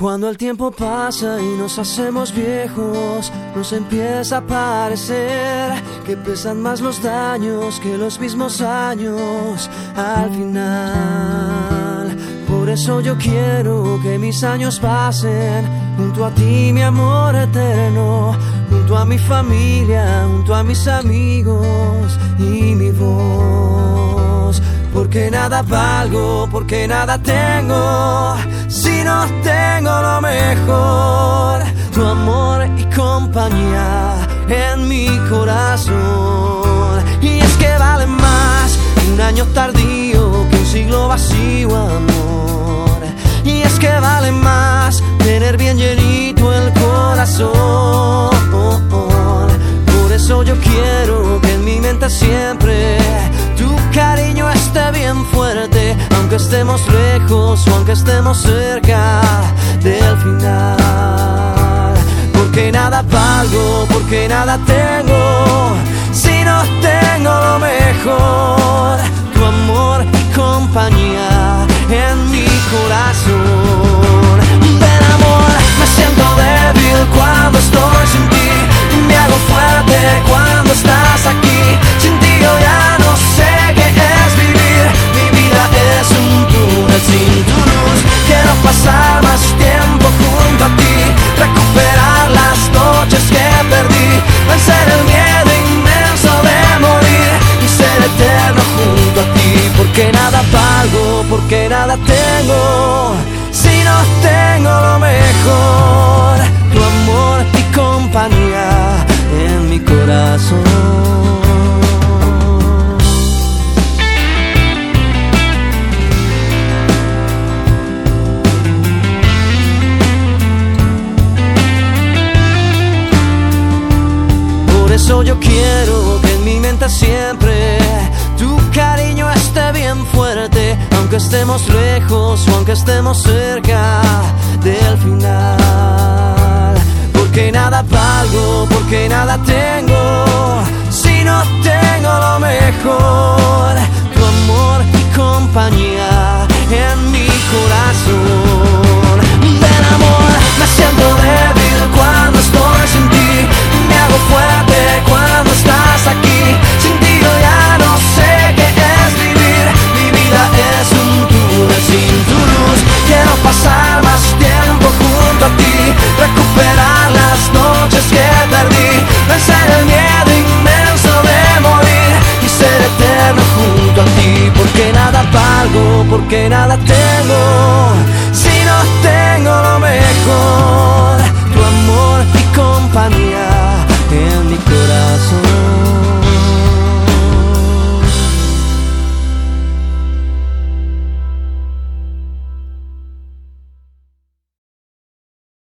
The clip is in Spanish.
Cuando el tiempo pasa y nos hacemos viejos, nos empieza a parecer que pesan más los daños que los mismos años al final. Por eso yo quiero que mis años pasen junto a ti, mi amor eterno, junto a mi familia, junto a mis amigos y mi voz. Porque nada valgo, porque nada tengo, si no tengo lo mejor, tu amor y compañía en mi corazón. Y es que vale más un año tardío aunque estemos lejos o aunque estemos cerca del final. Porque nada valgo, porque nada tengo, si no tengo nada tengo, si no tengo lo mejor, tu amor y compañía en mi corazón. Por eso yo quiero que en mi mente siempre estemos lejos o aunque estemos cerca del final. Porque nada valgo, porque nada tengo,